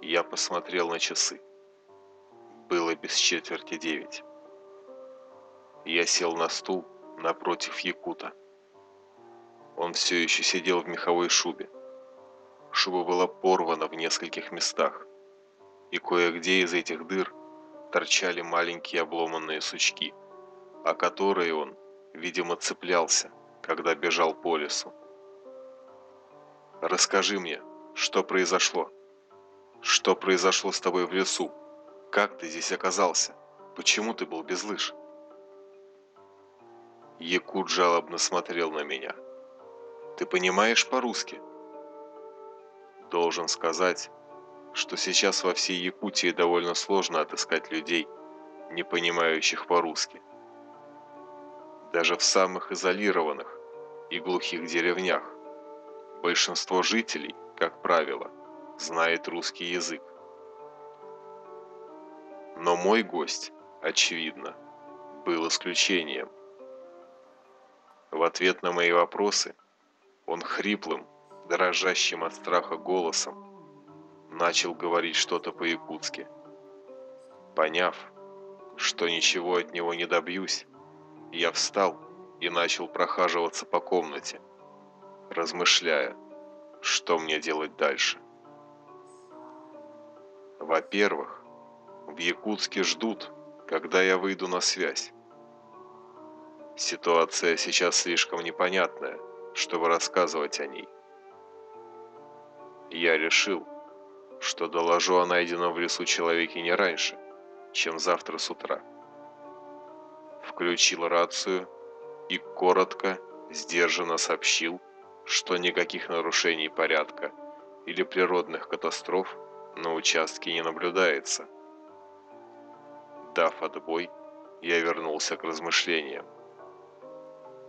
Я посмотрел на часы. Было без четверти девять. Я сел на стул напротив Якута. Он все еще сидел в меховой шубе. Шуба была порвана в нескольких местах, и кое-где из этих дыр торчали маленькие обломанные сучки, о которые он, видимо, цеплялся, когда бежал по лесу. «Расскажи мне, что произошло? Что произошло с тобой в лесу? Как ты здесь оказался? Почему ты был без лыж?» Якут жалобно смотрел на меня. «Ты понимаешь по-русски?» Должен сказать, что сейчас во всей Якутии довольно сложно отыскать людей, не понимающих по-русски. Даже в самых изолированных и глухих деревнях большинство жителей, как правило, знает русский язык. Но мой гость, очевидно, был исключением. В ответ на мои вопросы он хриплым, дрожащим от страха голосом начал говорить что-то по-якутски. Поняв, что ничего от него не добьюсь, я встал и начал прохаживаться по комнате, размышляя, что мне делать дальше. Во-первых, в Якутске ждут, когда я выйду на связь. Ситуация сейчас слишком непонятная, чтобы рассказывать о ней. Я решил, что доложу о найденном в лесу человеке не раньше, чем завтра с утра. Включил рацию и коротко, сдержанно сообщил, что никаких нарушений порядка или природных катастроф на участке не наблюдается. Дав отбой, я вернулся к размышлениям.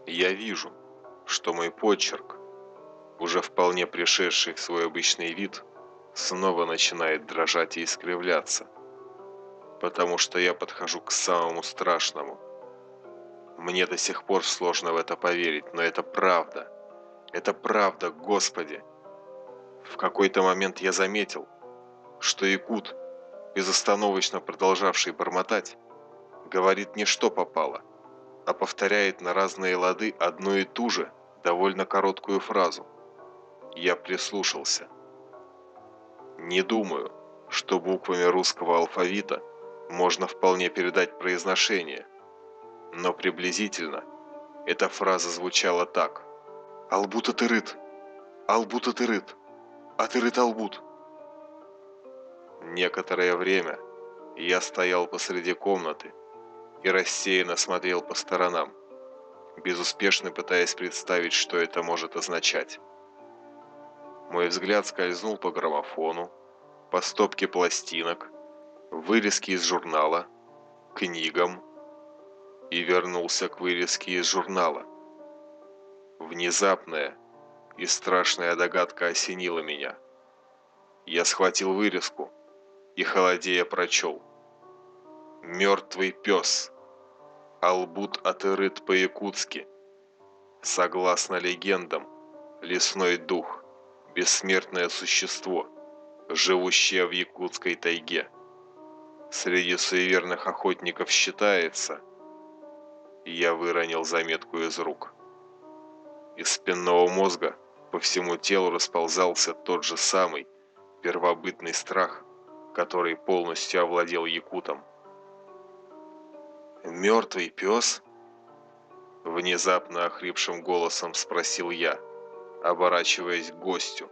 Я вижу, что мой почерк, уже вполне пришедший в свой обычный вид, снова начинает дрожать и искривляться, потому что я подхожу к самому страшному. Мне до сих пор сложно в это поверить, но это правда. Это правда, Господи. В какой-то момент я заметил, что Якут, безостановочно продолжавший бормотать, говорит не что попало, а повторяет на разные лады одну и ту же, довольно короткую фразу. Я прислушался. Не думаю, что буквами русского алфавита можно вполне передать произношение, но приблизительно эта фраза звучала так. «Албута тырыт! Албута тырыт! Атырыт албут!» Некоторое время я стоял посреди комнаты, и рассеянно смотрел по сторонам, безуспешно пытаясь представить, что это может означать. Мой взгляд скользнул по граммофону, по стопке пластинок, вырезки из журнала, книгам и вернулся к вырезке из журнала. Внезапная и страшная догадка осенила меня. Я схватил вырезку и холодея прочел. Мертвый пес. Албут Атырыт по-якутски. Согласно легендам, лесной дух, бессмертное существо, живущее в якутской тайге. Среди суеверных охотников считается... Я выронил заметку из рук. Из спинного мозга по всему телу расползался тот же самый первобытный страх, который полностью овладел якутом. «Мертвый пес?» Внезапно охрипшим голосом спросил я, оборачиваясь к гостю.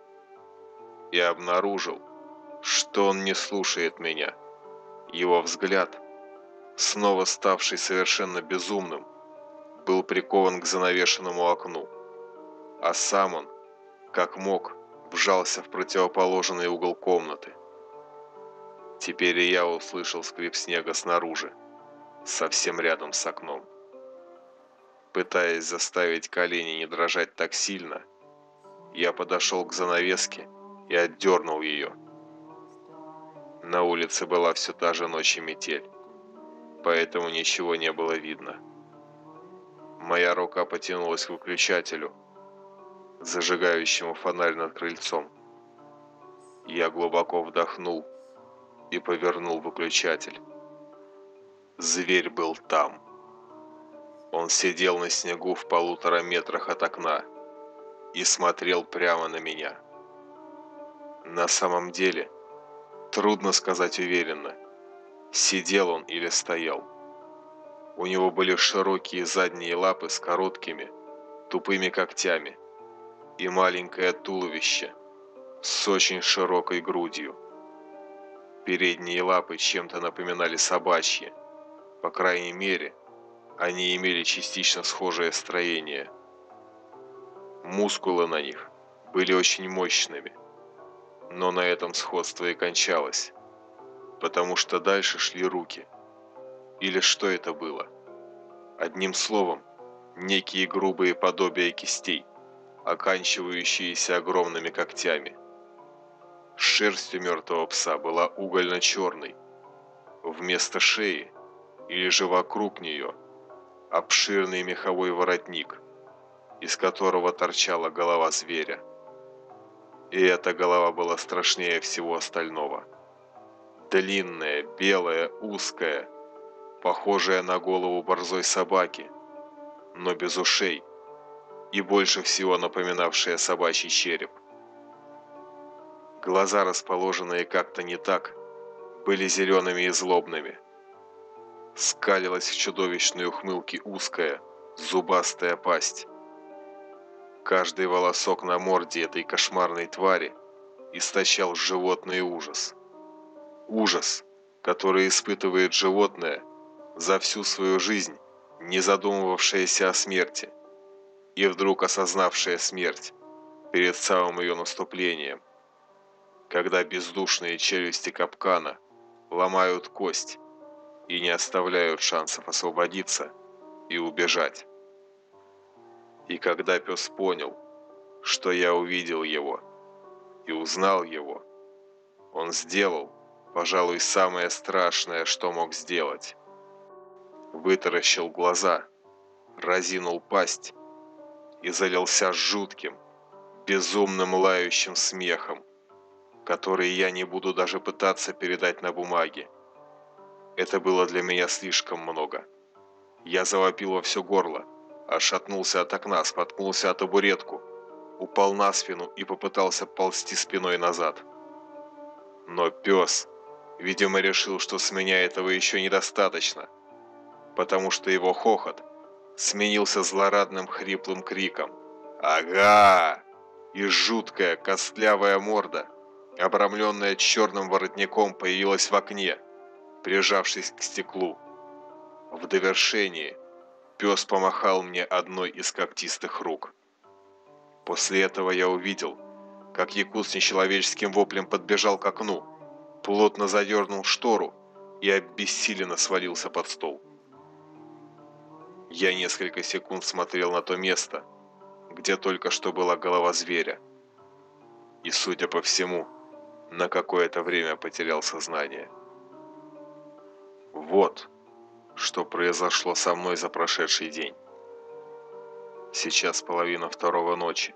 И обнаружил, что он не слушает меня. Его взгляд, снова ставший совершенно безумным, был прикован к занавешенному окну. А сам он, как мог, вжался в противоположный угол комнаты. Теперь я услышал скрип снега снаружи совсем рядом с окном. Пытаясь заставить колени не дрожать так сильно, я подошел к занавеске и отдернул ее. На улице была все та же ночь и метель, поэтому ничего не было видно. Моя рука потянулась к выключателю, зажигающему фонарь над крыльцом. Я глубоко вдохнул и повернул выключатель. Зверь был там. Он сидел на снегу в полутора метрах от окна и смотрел прямо на меня. На самом деле, трудно сказать уверенно, сидел он или стоял. У него были широкие задние лапы с короткими, тупыми когтями и маленькое туловище с очень широкой грудью. Передние лапы чем-то напоминали собачьи, по крайней мере, они имели частично схожее строение. Мускулы на них были очень мощными, но на этом сходство и кончалось, потому что дальше шли руки. Или что это было? Одним словом, некие грубые подобия кистей, оканчивающиеся огромными когтями. Шерсть у мертвого пса была угольно-черной. Вместо шеи, или же вокруг нее – обширный меховой воротник, из которого торчала голова зверя. И эта голова была страшнее всего остального. Длинная, белая, узкая, похожая на голову борзой собаки, но без ушей и больше всего напоминавшая собачий череп. Глаза, расположенные как-то не так, были зелеными и злобными – скалилась в чудовищной ухмылке узкая, зубастая пасть. Каждый волосок на морде этой кошмарной твари источал животный ужас. Ужас, который испытывает животное за всю свою жизнь, не задумывавшееся о смерти, и вдруг осознавшее смерть перед самым ее наступлением, когда бездушные челюсти капкана ломают кость, и не оставляют шансов освободиться и убежать. И когда пес понял, что я увидел его и узнал его, он сделал, пожалуй, самое страшное, что мог сделать. Вытаращил глаза, разинул пасть и залился жутким, безумным лающим смехом, который я не буду даже пытаться передать на бумаге. Это было для меня слишком много. Я завопил во все горло, отшатнулся от окна, споткнулся от табуретку, упал на спину и попытался ползти спиной назад. Но пес, видимо, решил, что с меня этого еще недостаточно, потому что его хохот сменился злорадным хриплым криком. «Ага!» И жуткая костлявая морда, обрамленная черным воротником, появилась в окне – прижавшись к стеклу. В довершении пес помахал мне одной из когтистых рук. После этого я увидел, как якут с нечеловеческим воплем подбежал к окну, плотно задернул штору и обессиленно свалился под стол. Я несколько секунд смотрел на то место, где только что была голова зверя, и, судя по всему, на какое-то время потерял сознание. Вот, что произошло со мной за прошедший день. Сейчас половина второго ночи.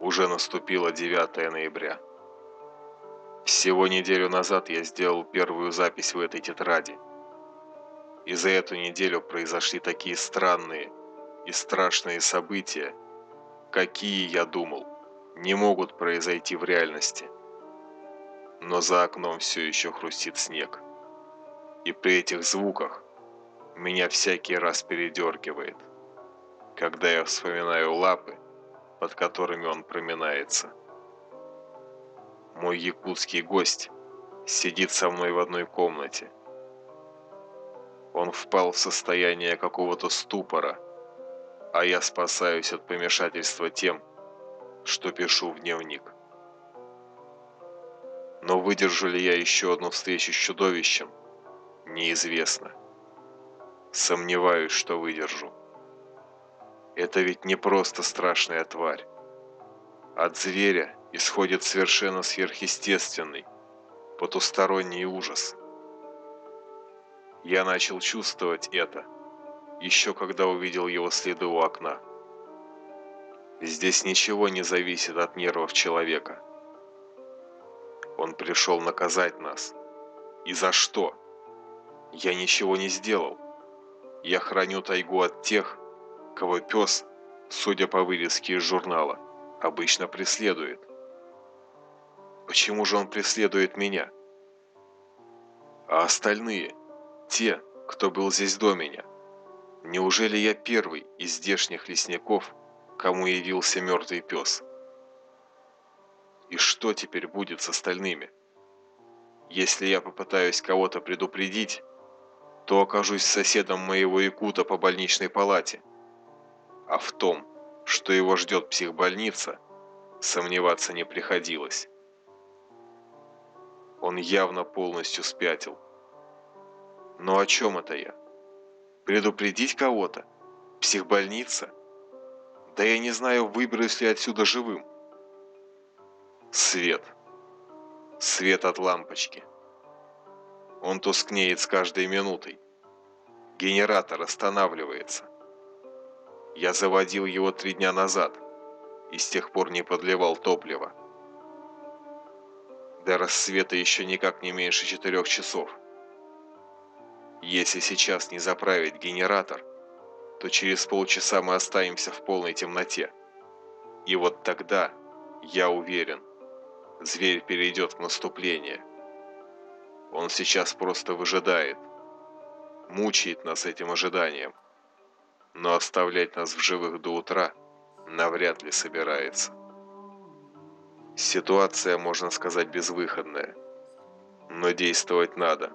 Уже наступило 9 ноября. Всего неделю назад я сделал первую запись в этой тетради. И за эту неделю произошли такие странные и страшные события, какие, я думал, не могут произойти в реальности. Но за окном все еще хрустит снег и при этих звуках меня всякий раз передергивает, когда я вспоминаю лапы, под которыми он проминается. Мой якутский гость сидит со мной в одной комнате. Он впал в состояние какого-то ступора, а я спасаюсь от помешательства тем, что пишу в дневник. Но выдержу ли я еще одну встречу с чудовищем, неизвестно. Сомневаюсь, что выдержу. Это ведь не просто страшная тварь. От зверя исходит совершенно сверхъестественный, потусторонний ужас. Я начал чувствовать это, еще когда увидел его следы у окна. Здесь ничего не зависит от нервов человека. Он пришел наказать нас. И за что? Я ничего не сделал. Я храню тайгу от тех, кого пес, судя по вырезке из журнала, обычно преследует. Почему же он преследует меня? А остальные, те, кто был здесь до меня, неужели я первый из здешних лесников, кому явился мертвый пес? И что теперь будет с остальными? Если я попытаюсь кого-то предупредить, то окажусь соседом моего якута по больничной палате. А в том, что его ждет психбольница, сомневаться не приходилось. Он явно полностью спятил. Но о чем это я? Предупредить кого-то? Психбольница? Да я не знаю, выберусь ли отсюда живым. Свет. Свет от лампочки. Он тускнеет с каждой минутой. Генератор останавливается. Я заводил его три дня назад и с тех пор не подливал топливо. До рассвета еще никак не меньше четырех часов. Если сейчас не заправить генератор, то через полчаса мы останемся в полной темноте. И вот тогда, я уверен, зверь перейдет в наступление. Он сейчас просто выжидает, мучает нас этим ожиданием, но оставлять нас в живых до утра навряд ли собирается. Ситуация, можно сказать, безвыходная, но действовать надо,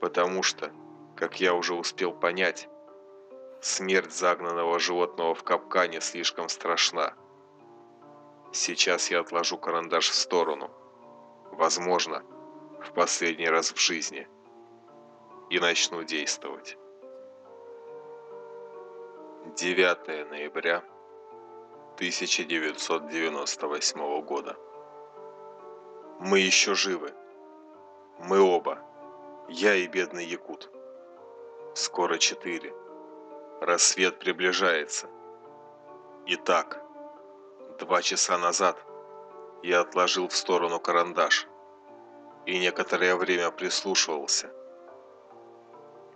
потому что, как я уже успел понять, смерть загнанного животного в капкане слишком страшна. Сейчас я отложу карандаш в сторону. Возможно, в последний раз в жизни. И начну действовать. 9 ноября 1998 года. Мы еще живы. Мы оба. Я и бедный Якут. Скоро четыре. Рассвет приближается. Итак, Два часа назад я отложил в сторону карандаш и некоторое время прислушивался.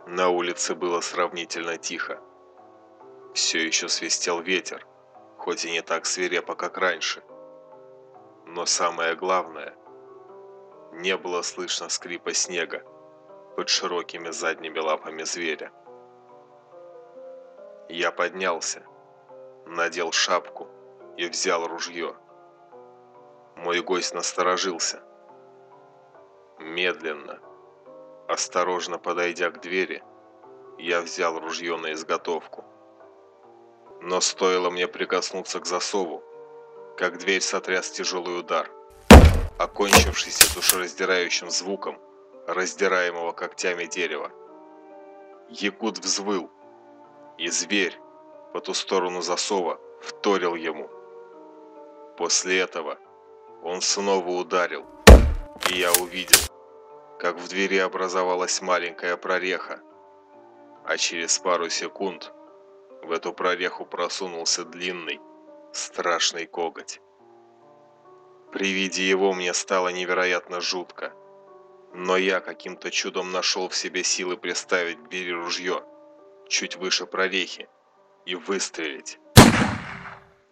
На улице было сравнительно тихо. Все еще свистел ветер, хоть и не так свирепо, как раньше. Но самое главное, не было слышно скрипа снега под широкими задними лапами зверя. Я поднялся, надел шапку и взял ружье. Мой гость насторожился. Медленно, осторожно подойдя к двери, я взял ружье на изготовку. Но стоило мне прикоснуться к засову, как дверь сотряс тяжелый удар, окончившийся душераздирающим звуком раздираемого когтями дерева. Якут взвыл, и зверь по ту сторону засова вторил ему. После этого он снова ударил, и я увидел, как в двери образовалась маленькая прореха, а через пару секунд в эту прореху просунулся длинный, страшный коготь. При виде его мне стало невероятно жутко, но я каким-то чудом нашел в себе силы приставить к двери ружье чуть выше прорехи и выстрелить.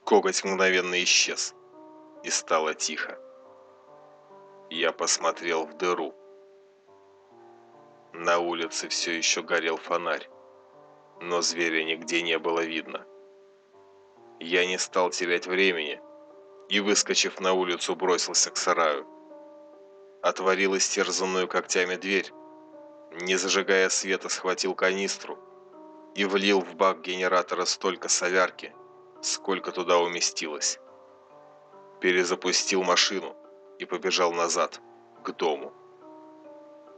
Коготь мгновенно исчез, и стало тихо. Я посмотрел в дыру. На улице все еще горел фонарь, но зверя нигде не было видно. Я не стал терять времени и, выскочив на улицу, бросился к сараю. Отворил истерзанную когтями дверь, не зажигая света, схватил канистру и влил в бак генератора столько солярки, сколько туда уместилось. Перезапустил машину и побежал назад, к дому.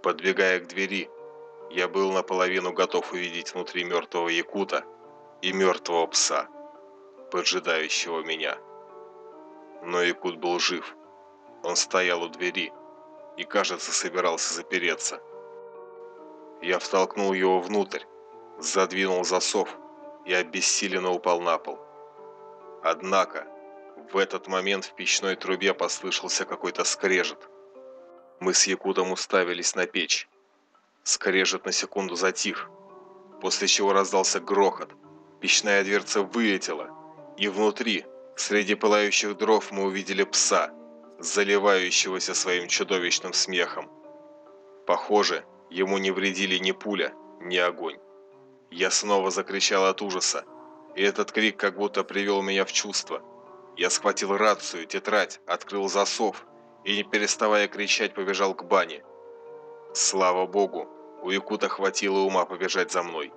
Подбегая к двери, я был наполовину готов увидеть внутри мертвого якута и мертвого пса, поджидающего меня. Но якут был жив. Он стоял у двери и, кажется, собирался запереться. Я втолкнул его внутрь, задвинул засов и обессиленно упал на пол. Однако, В этот момент в печной трубе послышался какой-то скрежет. Мы с Якутом уставились на печь. Скрежет на секунду затих, после чего раздался грохот. Печная дверца вылетела, и внутри, среди пылающих дров, мы увидели пса, заливающегося своим чудовищным смехом. Похоже, ему не вредили ни пуля, ни огонь. Я снова закричал от ужаса, и этот крик как будто привел меня в чувство. Я схватил рацию, тетрадь, открыл засов и, не переставая кричать, побежал к бане. Слава богу, у Якута хватило ума побежать за мной.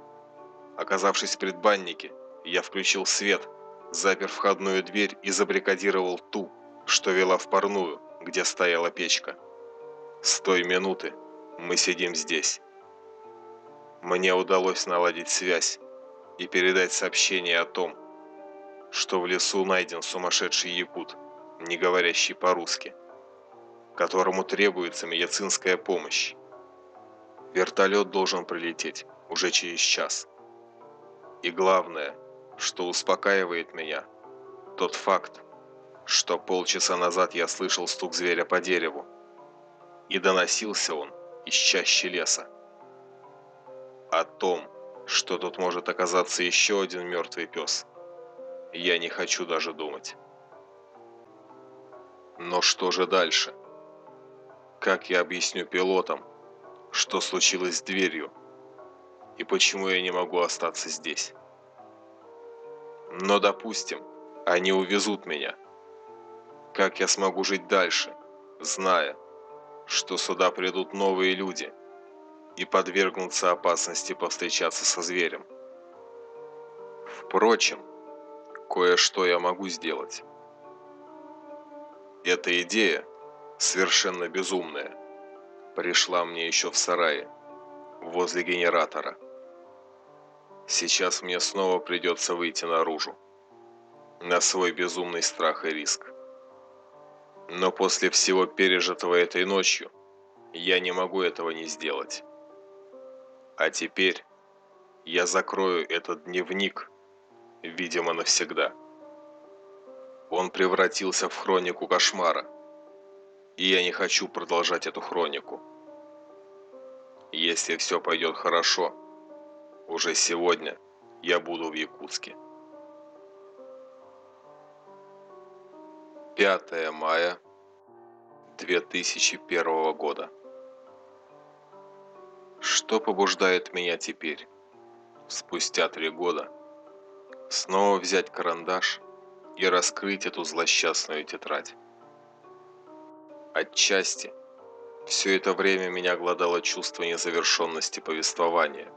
Оказавшись в предбаннике, я включил свет, запер входную дверь и забрикадировал ту, что вела в парную, где стояла печка. С той минуты мы сидим здесь. Мне удалось наладить связь и передать сообщение о том, что в лесу найден сумасшедший якут, не говорящий по-русски, которому требуется медицинская помощь. Вертолет должен прилететь уже через час. И главное, что успокаивает меня, тот факт, что полчаса назад я слышал стук зверя по дереву, и доносился он из чащи леса. О том, что тут может оказаться еще один мертвый пес, я не хочу даже думать. Но что же дальше? Как я объясню пилотам, что случилось с дверью и почему я не могу остаться здесь. Но, допустим, они увезут меня. Как я смогу жить дальше, зная, что сюда придут новые люди и подвергнутся опасности повстречаться со зверем? Впрочем, кое-что я могу сделать. Эта идея, совершенно безумная, пришла мне еще в сарае, возле генератора. Сейчас мне снова придется выйти наружу, на свой безумный страх и риск. Но после всего пережитого этой ночью, я не могу этого не сделать. А теперь я закрою этот дневник, видимо, навсегда. Он превратился в хронику кошмара, и я не хочу продолжать эту хронику. Если все пойдет хорошо, уже сегодня я буду в Якутске. 5 мая 2001 года. Что побуждает меня теперь, спустя три года, снова взять карандаш и раскрыть эту злосчастную тетрадь? Отчасти все это время меня глодало чувство незавершенности повествования.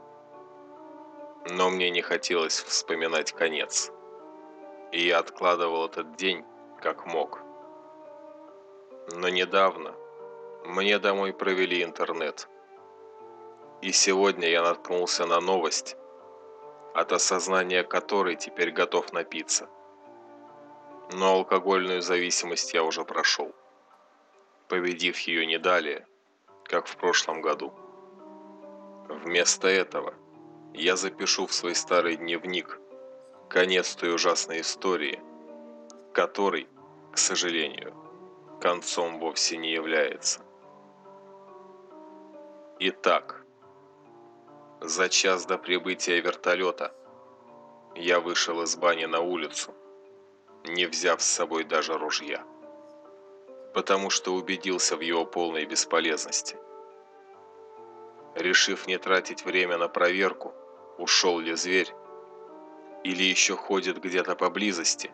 Но мне не хотелось вспоминать конец. И я откладывал этот день как мог. Но недавно мне домой провели интернет. И сегодня я наткнулся на новость, от осознания которой теперь готов напиться. Но алкогольную зависимость я уже прошел победив ее не далее, как в прошлом году. Вместо этого я запишу в свой старый дневник конец той ужасной истории, который, к сожалению, концом вовсе не является. Итак, за час до прибытия вертолета я вышел из бани на улицу, не взяв с собой даже ружья потому что убедился в его полной бесполезности. Решив не тратить время на проверку, ушел ли зверь или еще ходит где-то поблизости,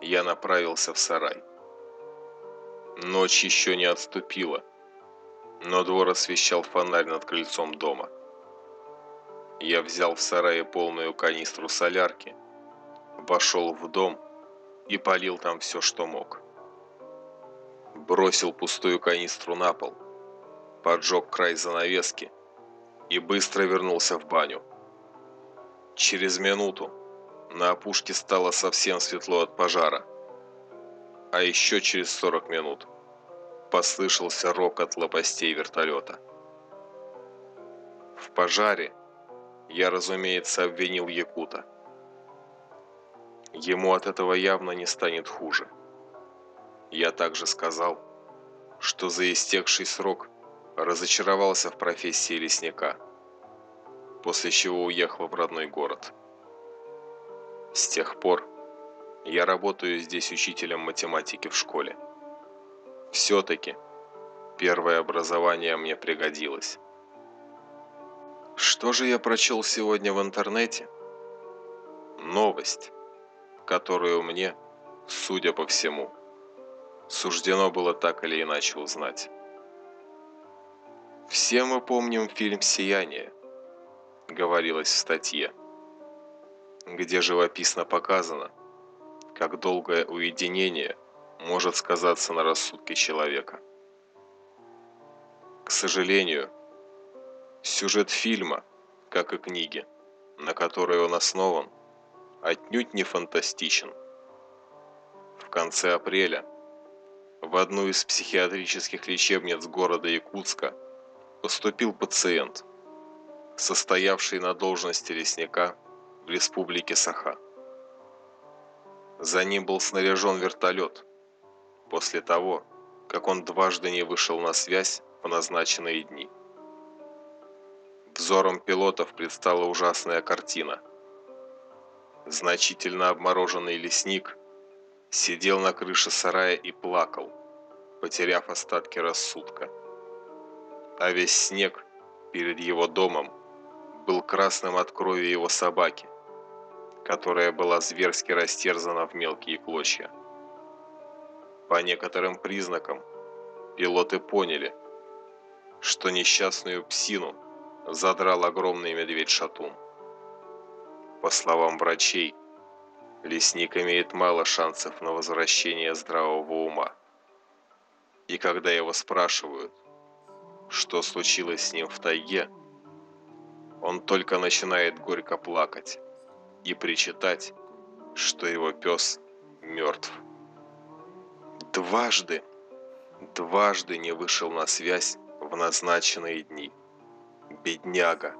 я направился в сарай. Ночь еще не отступила, но двор освещал фонарь над крыльцом дома. Я взял в сарае полную канистру солярки, вошел в дом и полил там все, что мог бросил пустую канистру на пол, поджег край занавески и быстро вернулся в баню. Через минуту на опушке стало совсем светло от пожара, а еще через 40 минут послышался рокот лопастей вертолета. В пожаре я, разумеется, обвинил Якута. ему от этого явно не станет хуже. Я также сказал, что за истекший срок разочаровался в профессии лесника, после чего уехал в родной город. С тех пор я работаю здесь учителем математики в школе. Все-таки первое образование мне пригодилось. Что же я прочел сегодня в интернете? Новость, которую мне, судя по всему, суждено было так или иначе узнать. Все мы помним фильм «Сияние», говорилось в статье, где живописно показано, как долгое уединение может сказаться на рассудке человека. К сожалению, сюжет фильма, как и книги, на которой он основан, отнюдь не фантастичен. В конце апреля в одну из психиатрических лечебниц города Якутска – поступил пациент, состоявший на должности лесника в республике Саха. За ним был снаряжен вертолет после того, как он дважды не вышел на связь в назначенные дни. Взором пилотов предстала ужасная картина. Значительно обмороженный лесник сидел на крыше сарая и плакал, потеряв остатки рассудка а весь снег перед его домом был красным от крови его собаки, которая была зверски растерзана в мелкие клочья. По некоторым признакам пилоты поняли, что несчастную псину задрал огромный медведь-шатун. По словам врачей, лесник имеет мало шансов на возвращение здравого ума. И когда его спрашивают, что случилось с ним в тайге, он только начинает горько плакать и причитать, что его пес мертв. Дважды, дважды не вышел на связь в назначенные дни. Бедняга!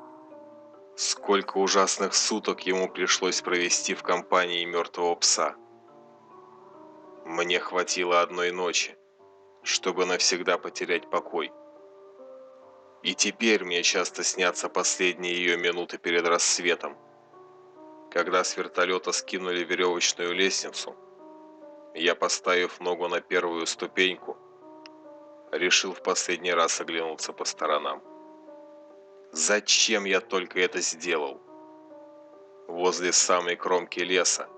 Сколько ужасных суток ему пришлось провести в компании мертвого пса. Мне хватило одной ночи, чтобы навсегда потерять покой. И теперь мне часто снятся последние ее минуты перед рассветом. Когда с вертолета скинули веревочную лестницу, я, поставив ногу на первую ступеньку, решил в последний раз оглянуться по сторонам. Зачем я только это сделал? Возле самой кромки леса,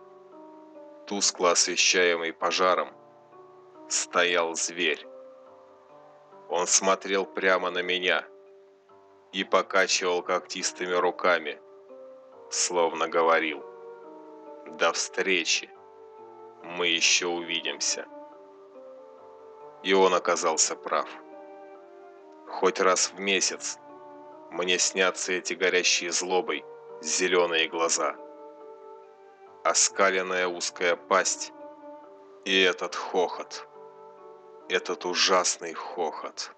тускло освещаемый пожаром, стоял зверь. Он смотрел прямо на меня – и покачивал когтистыми руками, словно говорил «До встречи, мы еще увидимся». И он оказался прав. Хоть раз в месяц мне снятся эти горящие злобой зеленые глаза, оскаленная узкая пасть и этот хохот, этот ужасный хохот.